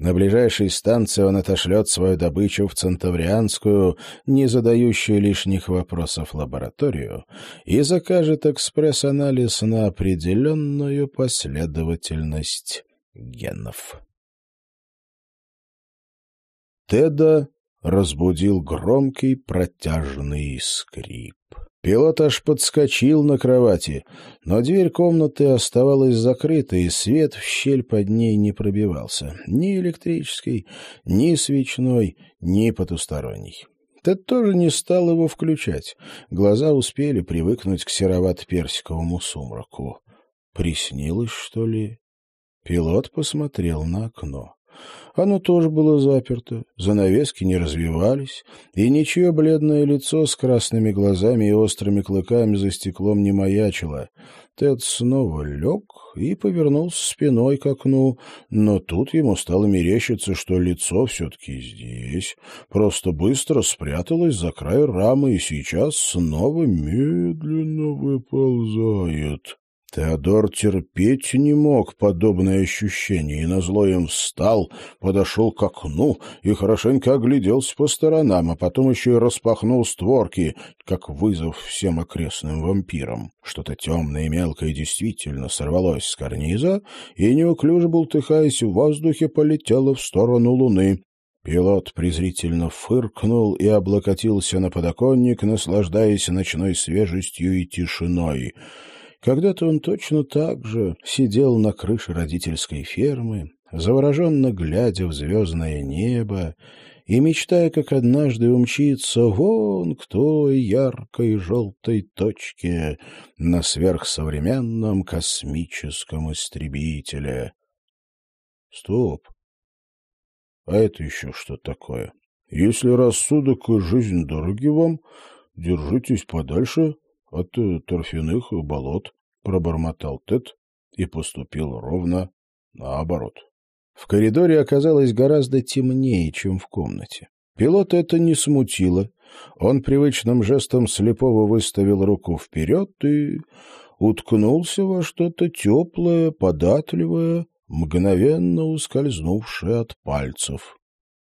На ближайшей станции он отошлет свою добычу в Центаврианскую, не задающую лишних вопросов лабораторию, и закажет экспресс-анализ на определенную последовательность генов. Теда разбудил громкий протяжный скрип. Пилот аж подскочил на кровати, но дверь комнаты оставалась закрытой, и свет в щель под ней не пробивался. Ни электрический, ни свечной, ни потусторонний. Тед тоже не стал его включать. Глаза успели привыкнуть к серовато-персиковому сумраку. Приснилось, что ли? Пилот посмотрел на окно. Оно тоже было заперто, занавески не развивались, и ничье бледное лицо с красными глазами и острыми клыками за стеклом не маячило. Тед снова лег и повернулся спиной к окну, но тут ему стало мерещиться, что лицо все-таки здесь, просто быстро спряталось за край рамы и сейчас снова медленно выползает. Теодор терпеть не мог подобное ощущение, и назло им встал, подошел к окну и хорошенько огляделся по сторонам, а потом еще и распахнул створки, как вызов всем окрестным вампирам. Что-то темное и мелкое действительно сорвалось с карниза и, неуклюже бултыхаясь в воздухе, полетело в сторону луны. Пилот презрительно фыркнул и облокотился на подоконник, наслаждаясь ночной свежестью и тишиной — когда-то он точно так же сидел на крыше родительской фермы, завороженно глядя в звездное небо и мечтая, как однажды умчиться вон к той яркой желтой точке на сверхсовременном космическом истребителе. Стоп! А это еще что такое? Если рассудок и жизнь дороги вам, держитесь подальше от э, торфяных болот, — пробормотал Тед и поступил ровно наоборот. В коридоре оказалось гораздо темнее, чем в комнате. Пилот это не смутило. Он привычным жестом слепого выставил руку вперед и уткнулся во что-то теплое, податливое, мгновенно ускользнувшее от пальцев.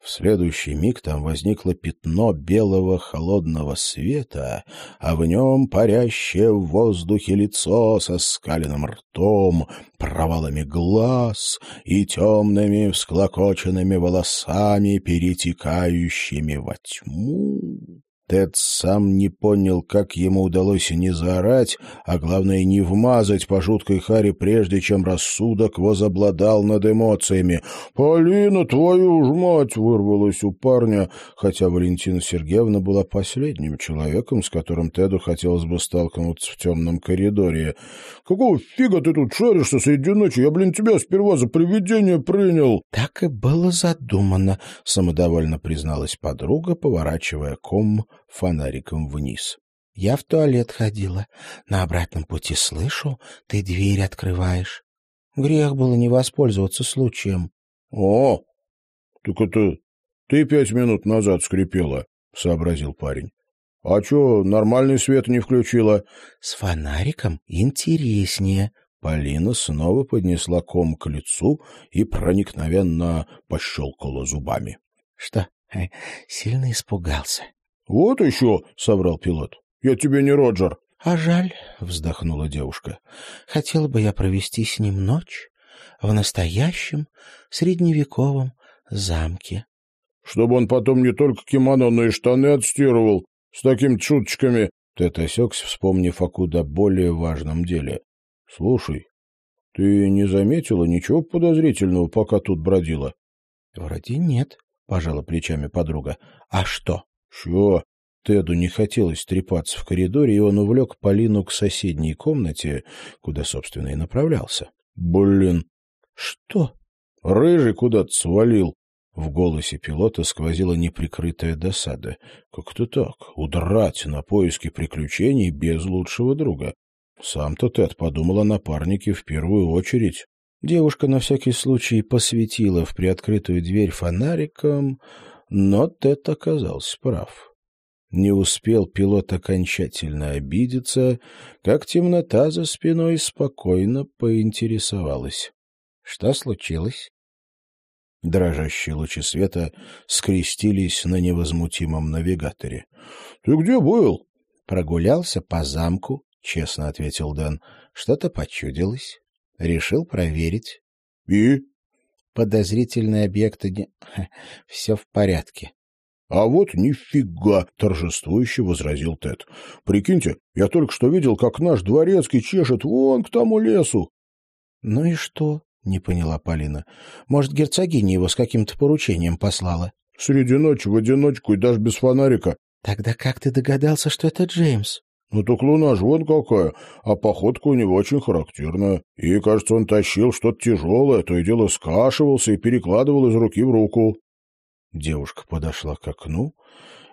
В следующий миг там возникло пятно белого холодного света, а в нем парящее в воздухе лицо со скаленным ртом, провалами глаз и темными всклокоченными волосами, перетекающими во тьму. Тед сам не понял, как ему удалось не заорать, а главное, не вмазать по жуткой харе, прежде чем рассудок возобладал над эмоциями. «Полина, твою ж мать!» — вырвалось у парня, хотя Валентина Сергеевна была последним человеком, с которым Теду хотелось бы столкнуться в темном коридоре. «Какого фига ты тут шаришься среди ночи? Я, блин, тебя сперва за привидение принял!» «Так и было задумано», — самодовольно призналась подруга, поворачивая ком фонариком вниз. Я в туалет ходила. На обратном пути слышу, ты дверь открываешь. Грех было не воспользоваться случаем. — О, так это ты пять минут назад скрипела, — сообразил парень. — А чё, нормальный свет не включила? — С фонариком интереснее. Полина снова поднесла ком к лицу и проникновенно пощелкала зубами. — Что, э, сильно испугался? — Вот еще, — соврал пилот. — Я тебе не Роджер. — А жаль, — вздохнула девушка. — Хотела бы я провести с ним ночь в настоящем средневековом замке. — Чтобы он потом не только кимоно, но и штаны отстирывал с такими шуточками. Тед осекся, вспомнив о куда более важном деле. — Слушай, ты не заметила ничего подозрительного, пока тут бродила? — Вроде нет, — пожала плечами подруга. — А что? Чего? Теду не хотелось трепаться в коридоре, и он увлек Полину к соседней комнате, куда, собственно, и направлялся. «Блин!» «Что?» «Рыжий куда-то свалил!» В голосе пилота сквозила неприкрытая досада. Как-то так, удрать на поиски приключений без лучшего друга. Сам-то Тед подумал о напарнике в первую очередь. Девушка на всякий случай посветила в приоткрытую дверь фонариком, но Тед оказался прав. Не успел пилот окончательно обидеться, как темнота за спиной спокойно поинтересовалась. — Что случилось? Дрожащие лучи света скрестились на невозмутимом навигаторе. — Ты где был? — Прогулялся по замку, — честно ответил Дэн. — Что-то почудилось. Решил проверить. — И? — Подозрительные объекты не... Все в порядке. — А вот нифига! — торжествующе возразил Тед. — Прикиньте, я только что видел, как наш дворецкий чешет вон к тому лесу. — Ну и что? — не поняла Полина. — Может, герцогиня его с каким-то поручением послала? — Среди ночи, в одиночку и даже без фонарика. — Тогда как ты догадался, что это Джеймс? — Ну так луна же вон какая, а походка у него очень характерная. И, кажется, он тащил что-то тяжелое, то и дело скашивался и перекладывал из руки в руку. Девушка подошла к окну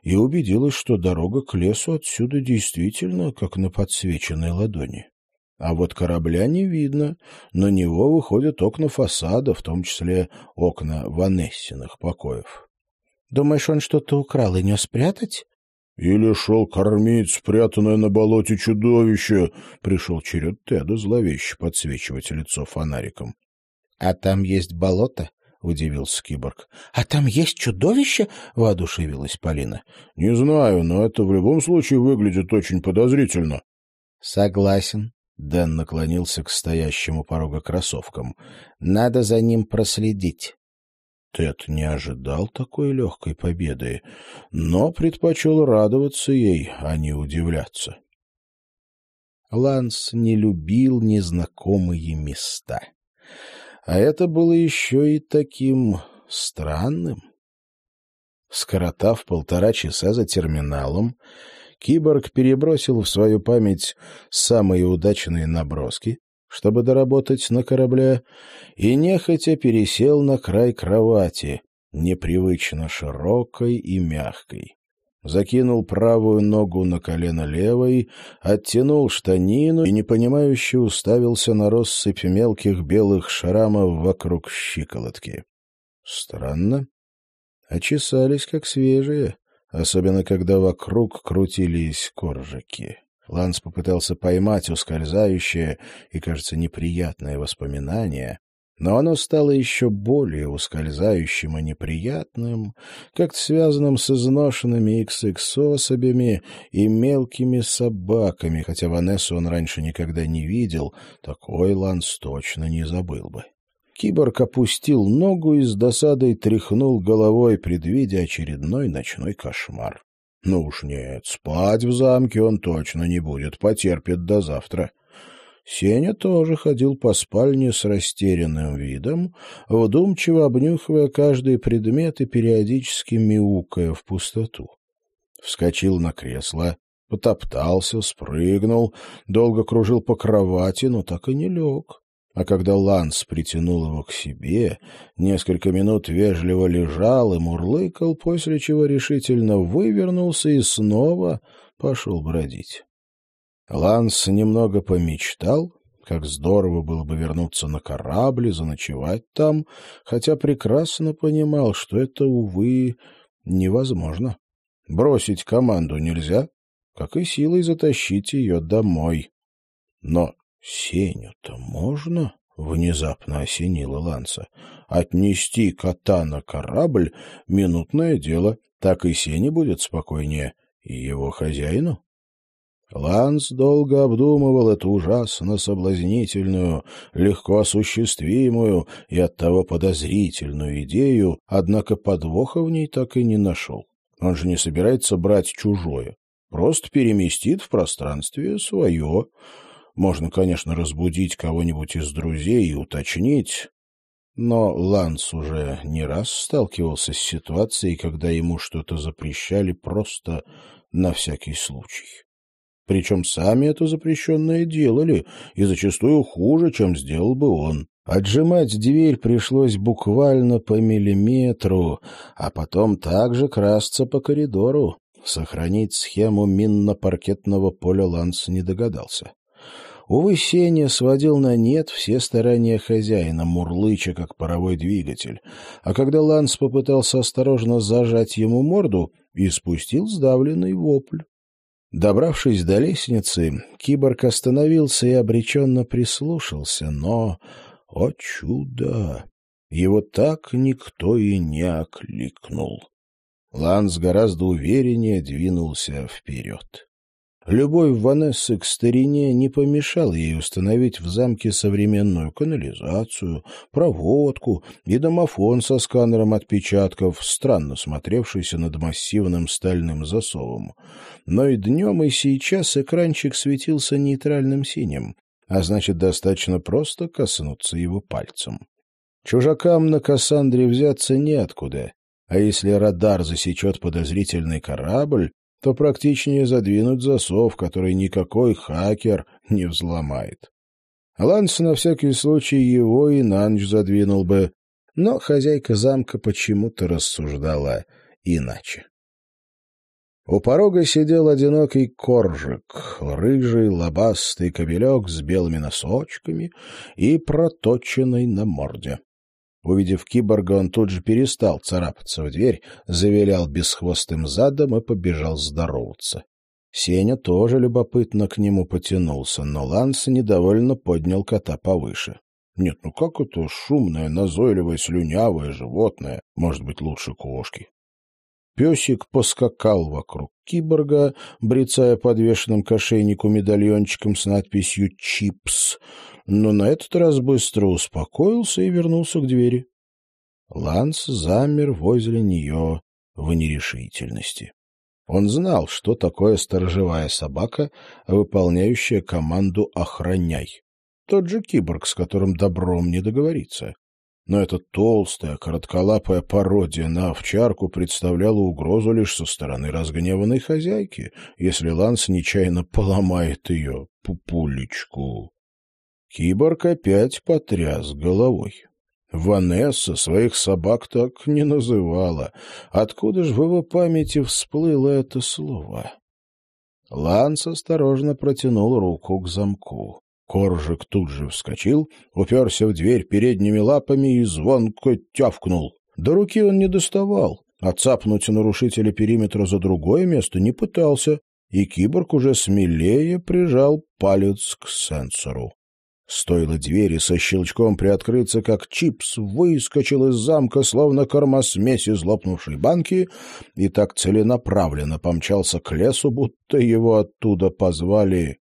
и убедилась, что дорога к лесу отсюда действительно как на подсвеченной ладони. А вот корабля не видно. На него выходят окна фасада, в том числе окна Ванессиных покоев. — Думаешь, он что-то украл и не спрятать? — Или шел кормить спрятанное на болоте чудовище. Пришел черед Теда зловеще подсвечивать лицо фонариком. — А там есть болото? — удивился киборг. — А там есть чудовище? — воодушевилась Полина. — Не знаю, но это в любом случае выглядит очень подозрительно. — Согласен, Дэн наклонился к стоящему порога кроссовкам. «Надо за ним проследить». Тед не ожидал такой легкой победы, но предпочел радоваться ей, а не удивляться. Ланс не любил незнакомые места. А это было еще и таким странным. Скоротав полтора часа за терминалом, Киборг перебросил в свою память самые удачные наброски, чтобы доработать на корабле, и нехотя пересел на край кровати, непривычно широкой и мягкой. Закинул правую ногу на колено левой, оттянул штанину и непонимающе уставился на россыпь мелких белых шрамов вокруг щиколотки. Странно. Очесались, как свежие особенно когда вокруг крутились коржики. Ланс попытался поймать ускользающее и, кажется, неприятное воспоминание, но оно стало еще более ускользающим и неприятным, как-то связанным с изношенными XX-особями и мелкими собаками, хотя Ванессу он раньше никогда не видел, такой Ланс точно не забыл бы. Киборг опустил ногу и с досадой тряхнул головой, предвидя очередной ночной кошмар. Ну уж нет, спать в замке он точно не будет, потерпит до завтра. Сеня тоже ходил по спальне с растерянным видом, вдумчиво обнюхивая каждый предмет и периодически мяукая в пустоту. Вскочил на кресло, потоптался, спрыгнул, долго кружил по кровати, но так и не лег. А когда Ланс притянул его к себе, несколько минут вежливо лежал и мурлыкал, после чего решительно вывернулся и снова пошел бродить. Ланс немного помечтал, как здорово было бы вернуться на корабль заночевать там, хотя прекрасно понимал, что это, увы, невозможно. Бросить команду нельзя, как и силой затащить ее домой. Но Сеню-то можно? — внезапно осенило Ланса. Отнести кота на корабль — минутное дело, так и Сене будет спокойнее, и его хозяину. Ланс долго обдумывал эту ужасно соблазнительную, легко осуществимую и оттого подозрительную идею, однако подвоха в ней так и не нашел. Он же не собирается брать чужое, просто переместит в пространстве свое, можно, конечно, разбудить кого-нибудь из друзей и уточнить, но Ланс уже не раз сталкивался с ситуацией, когда ему что-то запрещали просто на всякий случай. Причем сами это запрещенное делали, и зачастую хуже, чем сделал бы он. Отжимать дверь пришлось буквально по миллиметру, а потом также красться по коридору. Сохранить схему минно-паркетного поля Ланс не догадался. Увы, Сеня сводил на нет все старания хозяина, мурлыча, как паровой двигатель. А когда Ланс попытался осторожно зажать ему морду, и спустил сдавленный вопль. Добравшись до лестницы, киборг остановился и обреченно прислушался, но, о чудо! Его так никто и не окликнул. Ланс гораздо увереннее двинулся вперед. Любовь Ванессы к старине не помешала ей установить в замке современную канализацию, проводку и домофон со сканером отпечатков, странно смотревшийся над массивным стальным засовом. Но и днем, и сейчас экранчик светился нейтральным синим, а значит, достаточно просто коснуться его пальцем. Чужакам на Кассандре взяться неоткуда, а если радар засечет подозрительный корабль, то практичнее задвинуть засов, который никакой хакер не взломает. Ланс на всякий случай его и на ночь задвинул бы, но хозяйка замка почему-то рассуждала иначе. У порога сидел одинокий коржик, рыжий лобастый кобелек с белыми носочками и проточенной на морде. Увидев киборга, он тут же перестал царапаться в дверь, завилял бесхвостым задом и побежал здороваться. Сеня тоже любопытно к нему потянулся, но Ланс недовольно поднял кота повыше. Нет, ну как это шумное, назойливое, слюнявое животное может быть лучше кошки? Песик поскакал вокруг киборга, брецая подвешенным к медальончиком с надписью «Чипс», но на этот раз быстро успокоился и вернулся к двери. Ланс замер возле нее в нерешительности. Он знал, что такое сторожевая собака, выполняющая команду «охраняй». Тот же киборг, с которым добром не договориться. Но эта толстая, коротколапая пародия на овчарку представляла угрозу лишь со стороны разгневанной хозяйки, если Ланс нечаянно поломает ее пупулечку. Киборг опять потряс головой. Ванесса своих собак так не называла. Откуда же в его памяти всплыло это слово? Ланс осторожно протянул руку к замку. Коржик тут же вскочил, уперся в дверь передними лапами и звонко тявкнул. До руки он не доставал, а цапнуть нарушителя периметра за другое место не пытался, и киборг уже смелее прижал палец к сенсору. Стоило двери со щелчком приоткрыться, как Чипс выскочил из замка, словно кормосмесь из лопнувшей банки, и так целенаправленно помчался к лесу, будто его оттуда позвали.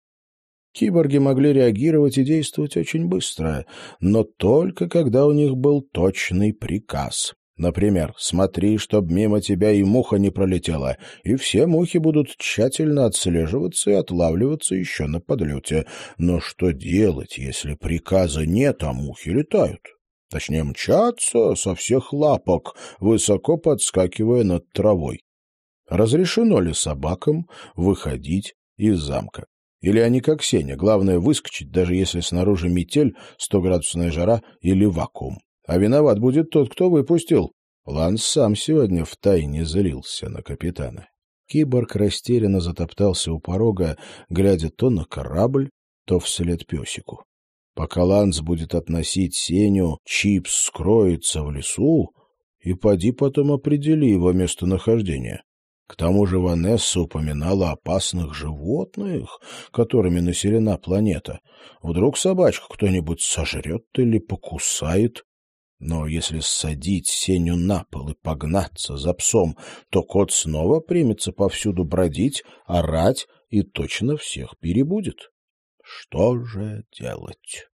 Киборги могли реагировать и действовать очень быстро, но только когда у них был точный приказ. Например, смотри, чтоб мимо тебя и муха не пролетела, и все мухи будут тщательно отслеживаться и отлавливаться еще на подлете. Но что делать, если приказа нет, а мухи летают? Точнее, мчаться со всех лапок, высоко подскакивая над травой. Разрешено ли собакам выходить из замка? Или они как Сеня, главное выскочить, даже если снаружи метель, стоградусная жара или вакуум? А виноват будет тот, кто выпустил. Ланс сам сегодня втайне злился на капитана. Киборг растерянно затоптался у порога, глядя то на корабль, то вслед песику. Пока Ланс будет относить Сеню, Чипс скроется в лесу, и поди потом определи его местонахождение. К тому же Ванесса упоминала опасных животных, которыми населена планета. Вдруг собачку кто-нибудь сожрет или покусает. Но если ссадить Сеню на пол и погнаться за псом, то кот снова примется повсюду бродить, орать и точно всех перебудет. Что же делать?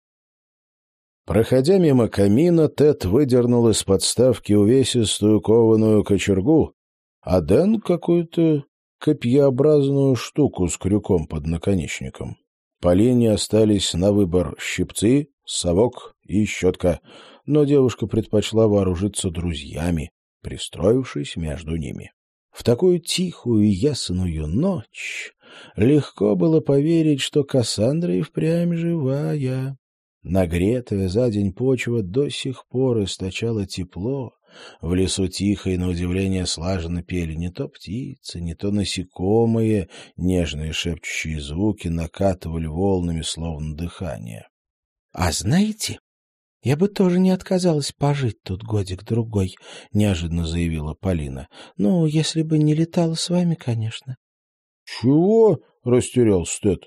Проходя мимо камина, Тед выдернул из подставки увесистую кованую кочергу, а Дэн какую-то копьеобразную штуку с крюком под наконечником. По линии остались на выбор щипцы, совок и щетка — но девушка предпочла вооружиться друзьями, пристроившись между ними. В такую тихую и ясную ночь легко было поверить, что Кассандра и впрямь живая. Нагретая за день почва до сих пор источала тепло, в лесу тихо и, на удивление, слаженно пели не то птицы, не то насекомые, нежные шепчущие звуки накатывали волнами, словно дыхание. — А знаете, «Я бы тоже не отказалась пожить тут годик-другой», — неожиданно заявила Полина. «Ну, если бы не летала с вами, конечно». «Чего?» — растерялся Тед.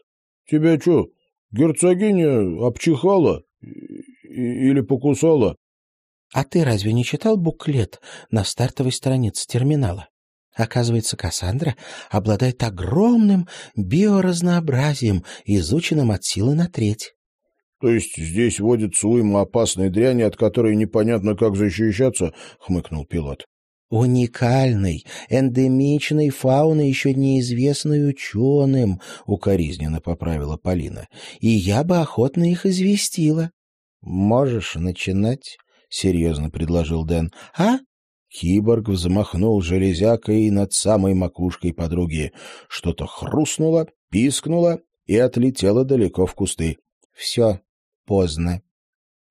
«Тебя что, герцогиня обчихала или покусала?» А ты разве не читал буклет на стартовой странице терминала? Оказывается, Кассандра обладает огромным биоразнообразием, изученным от силы на треть. — То есть здесь водится уйма опасной дряни, от которой непонятно, как защищаться? — хмыкнул пилот. — Уникальной, эндемичной фауны, еще неизвестной ученым, — укоризненно поправила Полина. — И я бы охотно их известила. — Можешь начинать, — серьезно предложил Дэн. — А? Киборг взмахнул железякой над самой макушкой подруги. Что-то хрустнуло, пискнуло и отлетело далеко в кусты. — Все, поздно.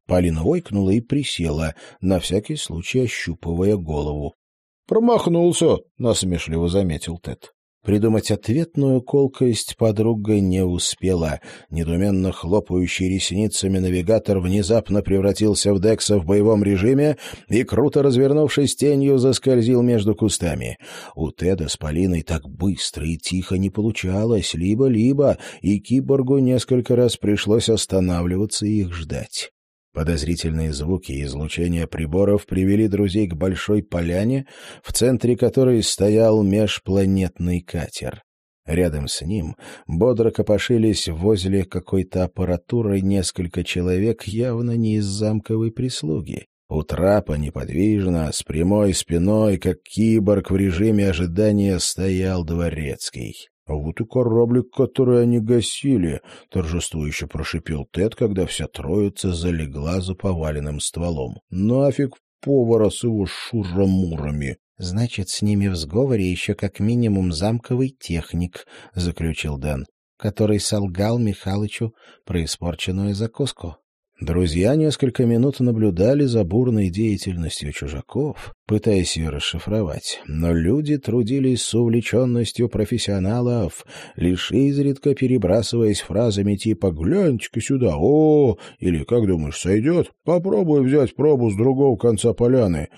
Полина ойкнула и присела, на всякий случай ощупывая голову. — Промахнулся, — насмешливо заметил Тед. Придумать ответную колкость подруга не успела. Недуменно хлопающий ресницами навигатор внезапно превратился в Декса в боевом режиме и, круто развернувшись тенью, заскользил между кустами. У Теда с Полиной так быстро и тихо не получалось, либо-либо, и киборгу несколько раз пришлось останавливаться и их ждать. Подозрительные звуки и излучения приборов привели друзей к большой поляне, в центре которой стоял межпланетный катер. Рядом с ним бодро копошились возле какой-то аппаратуры несколько человек, явно не из замковой прислуги. У трапа неподвижно, с прямой спиной, как киборг в режиме ожидания, стоял дворецкий. — А вот и кораблик, который они гасили, — торжествующе прошипел Тед, когда вся троица залегла за поваленным стволом. — Нафиг повара с его шурамурами! — Значит, с ними в сговоре еще как минимум замковый техник, — заключил Дэн, который солгал Михалычу про испорченную закуску. Друзья несколько минут наблюдали за бурной деятельностью чужаков, пытаясь ее расшифровать, но люди трудились с увлеченностью профессионалов, лишь изредка перебрасываясь фразами типа «Гляньте-ка сюда! О!» или «Как думаешь, сойдет? Попробуй взять пробу с другого конца поляны».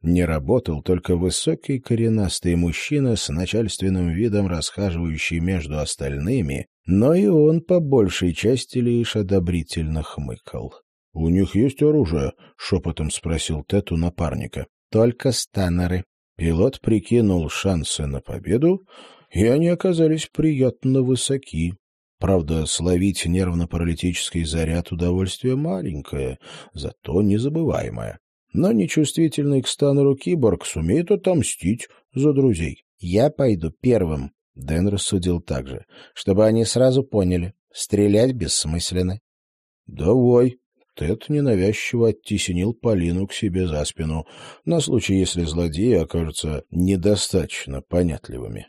Не работал только высокий коренастый мужчина с начальственным видом, расхаживающий между остальными, но и он по большей части лишь одобрительно хмыкал. — У них есть оружие? — шепотом спросил Тед у напарника. — Только станнеры. Пилот прикинул шансы на победу, и они оказались приятно высоки. Правда, словить нервно-паралитический заряд удовольствие маленькое, зато незабываемое. Но нечувствительный к станеру киборг сумеет отомстить за друзей. — Я пойду первым, Дэн рассудил так же, чтобы они сразу поняли, стрелять бессмысленно. — Давай. Тед ненавязчиво оттеснил Полину к себе за спину, на случай, если злодеи окажутся недостаточно понятливыми.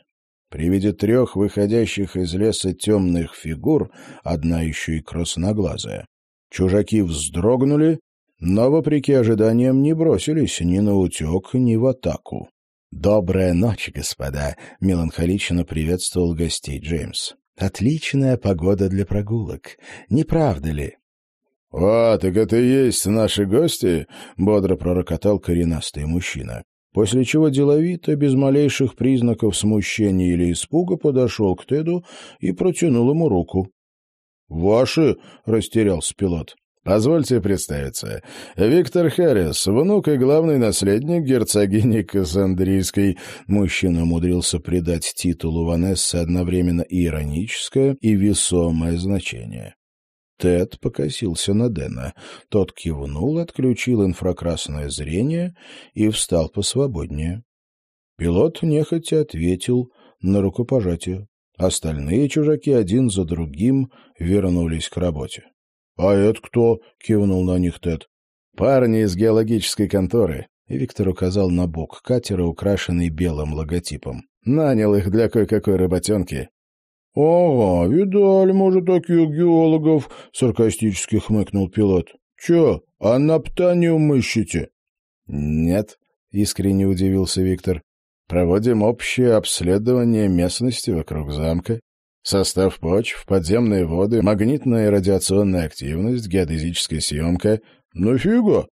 При виде трех выходящих из леса темных фигур, одна еще и красноглазая, чужаки вздрогнули, но, вопреки ожиданиям, не бросились ни на утек, ни в атаку. «Добрая ночь, господа!» — меланхолично приветствовал гостей Джеймс. «Отличная погода для прогулок. Не правда ли?» «О, так это и есть наши гости?» — бодро пророкотал коренастый мужчина. После чего деловито, без малейших признаков смущения или испуга, подошел к Теду и протянул ему руку. «Ваши?» — растерялся пилот. Позвольте представиться. Виктор Харрис, внук и главный наследник герцогини Кассандрийской. Мужчина умудрился придать титулу Ванессы одновременно ироническое, и весомое значение. Тед покосился на Дэна. Тот кивнул, отключил инфракрасное зрение и встал посвободнее. Пилот нехотя ответил на рукопожатие. Остальные чужаки один за другим вернулись к работе. «А это кто?» — кивнул на них Тед. «Парни из геологической конторы». И Виктор указал на бок катера, украшенный белым логотипом. «Нанял их для кое-какой работенки». «Ага, видали, может, таких геологов», — саркастически хмыкнул пилот. «Че, анаптаниум ищете?» «Нет», — искренне удивился Виктор. «Проводим общее обследование местности вокруг замка. Состав почв, подземные воды, магнитная и радиационная активность, геодезическая съемка. Ну фига!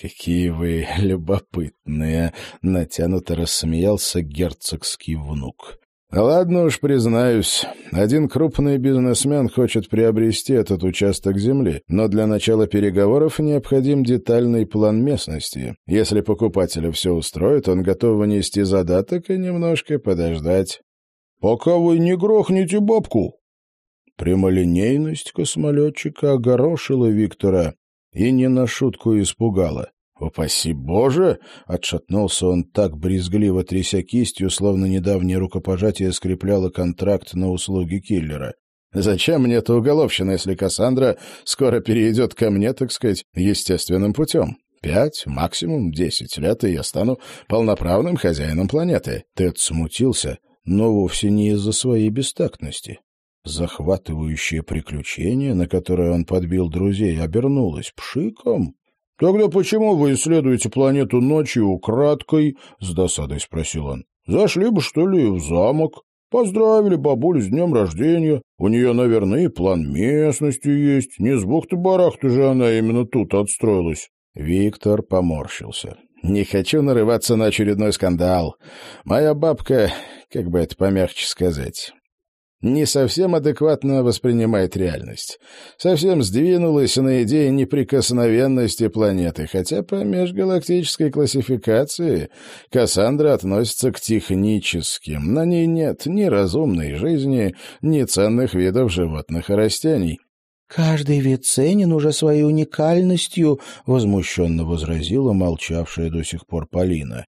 «Какие вы любопытные!» — натянуто рассмеялся герцогский внук. Ладно уж, признаюсь, один крупный бизнесмен хочет приобрести этот участок земли, но для начала переговоров необходим детальный план местности. Если покупателя все устроит, он готов внести задаток и немножко подождать. «Пока вы не грохнете бабку!» Прямолинейность космолетчика огорошила Виктора и не на шутку испугала. «Упаси Боже!» — отшатнулся он так брезгливо, тряся кистью, словно недавнее рукопожатие скрепляло контракт на услуги киллера. «Зачем мне эта уголовщина, если Кассандра скоро перейдет ко мне, так сказать, естественным путем? Пять, максимум десять лет, и я стану полноправным хозяином планеты». Тед смутился, но вовсе не из-за своей бестактности. Захватывающее приключение, на которое он подбил друзей, обернулось пшиком. — Тогда почему вы исследуете планету ночью украдкой? — с досадой спросил он. — Зашли бы, что ли, в замок. Поздравили бабулю с днем рождения. У нее, наверное, и план местности есть. Не с бухты-барахты же она именно тут отстроилась. Виктор поморщился. «Не хочу нарываться на очередной скандал. Моя бабка, как бы это помягче сказать, не совсем адекватно воспринимает реальность. Совсем сдвинулась на идее неприкосновенности планеты, хотя по межгалактической классификации Кассандра относится к техническим. На ней нет ни разумной жизни, ни ценных видов животных и растений. «Каждый вид ценен уже своей уникальностью», — возмущенно возразила молчавшая до сих пор Полина.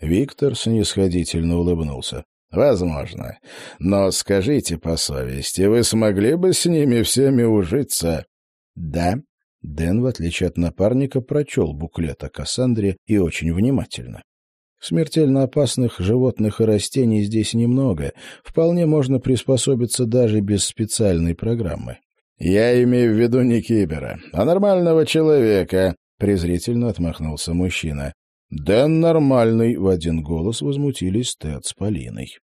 Виктор снисходительно улыбнулся. Возможно. Но скажите по совести, вы смогли бы с ними всеми ужиться? Да. Дэн, в отличие от напарника, прочел буклет о Кассандре и очень внимательно. Смертельно опасных животных и растений здесь немного. Вполне можно приспособиться даже без специальной программы. «Я имею в виду не кибера, а нормального человека», — презрительно отмахнулся мужчина. «Дэн нормальный», — в один голос возмутились Тед с Полиной.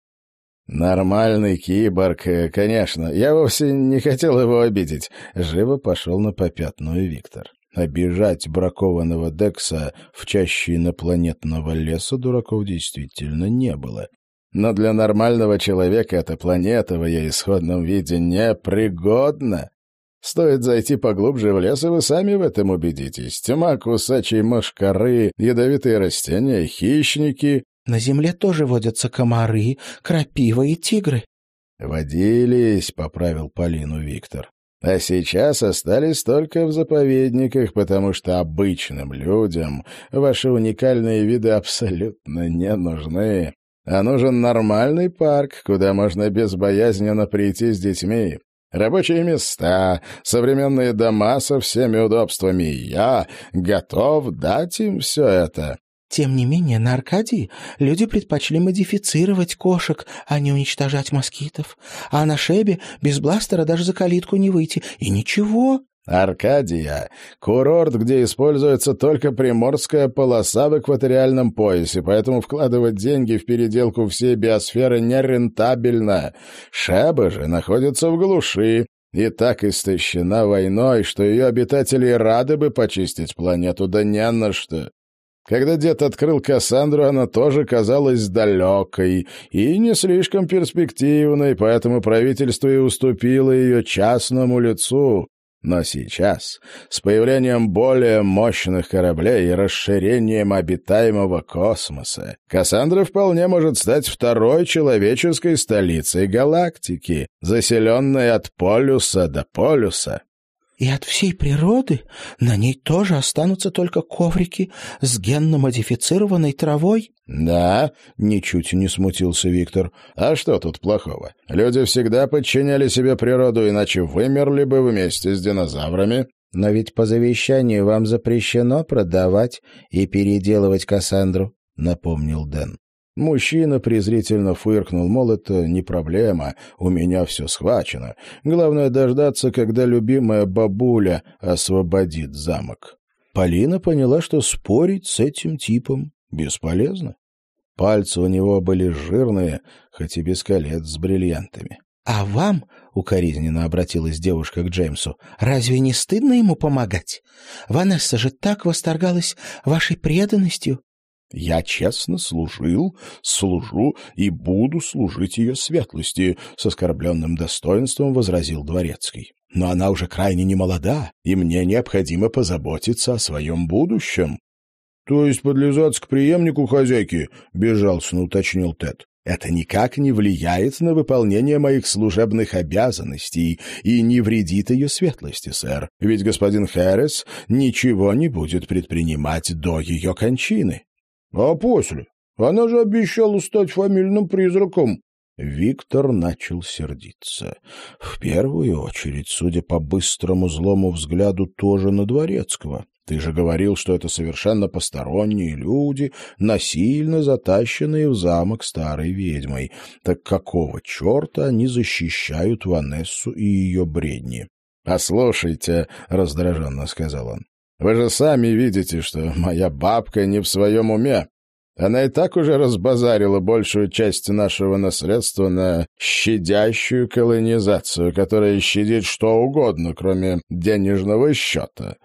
«Нормальный киборг, э, конечно. Я вовсе не хотел его обидеть». Живо пошел на попятную Виктор. Обижать бракованного Декса в чаще инопланетного леса дураков действительно не было. Но для нормального человека эта планета в ее исходном виде непригодна. Стоит зайти поглубже в лес, и вы сами в этом убедитесь. Тьма кусачей мошкары, ядовитые растения, хищники. На земле тоже водятся комары, крапива и тигры. «Водились», — поправил Полину Виктор. «А сейчас остались только в заповедниках, потому что обычным людям ваши уникальные виды абсолютно не нужны. А нужен нормальный парк, куда можно безбоязненно прийти с детьми. Рабочие места, современные дома со всеми удобствами. Я готов дать им все это. Тем не менее, на Аркадии люди предпочли модифицировать кошек, а не уничтожать москитов. А на Шебе без бластера даже за калитку не выйти. И ничего. Аркадия — курорт, где используется только приморская полоса в экваториальном поясе, поэтому вкладывать деньги в переделку всей биосферы нерентабельно. Шеба же находится в глуши и так истощена войной, что ее обитатели рады бы почистить планету, да не на что. Когда дед открыл Кассандру, она тоже казалась далекой и не слишком перспективной, поэтому правительство и уступило ее частному лицу. Но сейчас, с появлением более мощных кораблей и расширением обитаемого космоса, Кассандра вполне может стать второй человеческой столицей галактики, заселенной от полюса до полюса. И от всей природы на ней тоже останутся только коврики с генно-модифицированной травой? — Да, — ничуть не смутился Виктор. — А что тут плохого? Люди всегда подчиняли себе природу, иначе вымерли бы вместе с динозаврами. — Но ведь по завещанию вам запрещено продавать и переделывать Кассандру, — напомнил Дэн. Мужчина презрительно фыркнул, мол, это не проблема, у меня все схвачено. Главное дождаться, когда любимая бабуля освободит замок. Полина поняла, что спорить с этим типом бесполезно. Пальцы у него были жирные, хоть и без колец с бриллиантами. — А вам, — укоризненно обратилась девушка к Джеймсу, — разве не стыдно ему помогать? Ванесса же так восторгалась вашей преданностью. Я честно служил, служу и буду служить ее светлости, — с оскорбленным достоинством возразил Дворецкий. Но она уже крайне немолода, и мне необходимо позаботиться о своем будущем. — То есть подлизаться к преемнику хозяйки? — безжалостно уточнил Тед. Это никак не влияет на выполнение моих служебных обязанностей и не вредит ее светлости, сэр. Ведь господин Хэррис ничего не будет предпринимать до ее кончины. — А после? Она же обещала стать фамильным призраком. Виктор начал сердиться. В первую очередь, судя по быстрому злому взгляду, тоже на Дворецкого. Ты же говорил, что это совершенно посторонние люди, насильно затащенные в замок старой ведьмой. Так какого черта они защищают Ванессу и ее бредни? — Послушайте, — раздраженно сказал он, — вы же сами видите, что моя бабка не в своем уме. Она и так уже разбазарила большую часть нашего наследства на щадящую колонизацию, которая щадит что угодно, кроме денежного счета.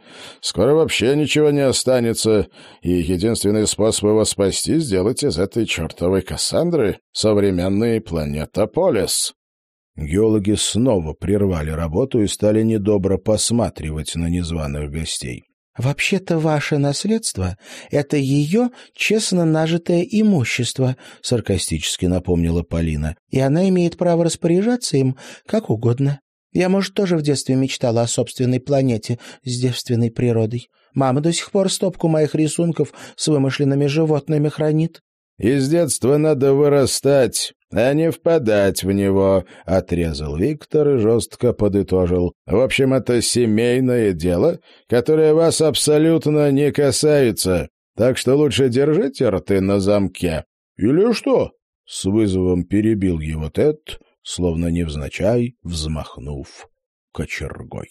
Скоро вообще ничего не останется, и единственный способ его спасти — сделать из этой чертовой Кассандры современный планетополис. Геологи снова прервали работу и стали недобро посматривать на незваных гостей. «Вообще-то ваше наследство — это ее честно нажитое имущество», — саркастически напомнила Полина, «и она имеет право распоряжаться им как угодно. Я, может, тоже в детстве мечтала о собственной планете с девственной природой. Мама до сих пор стопку моих рисунков с вымышленными животными хранит». «Из детства надо вырастать, а не впадать в него», — отрезал Виктор и жестко подытожил. «В общем, это семейное дело, которое вас абсолютно не касается, так что лучше держите рты на замке». «Или что?» — с вызовом перебил его Тед, словно невзначай взмахнув кочергой.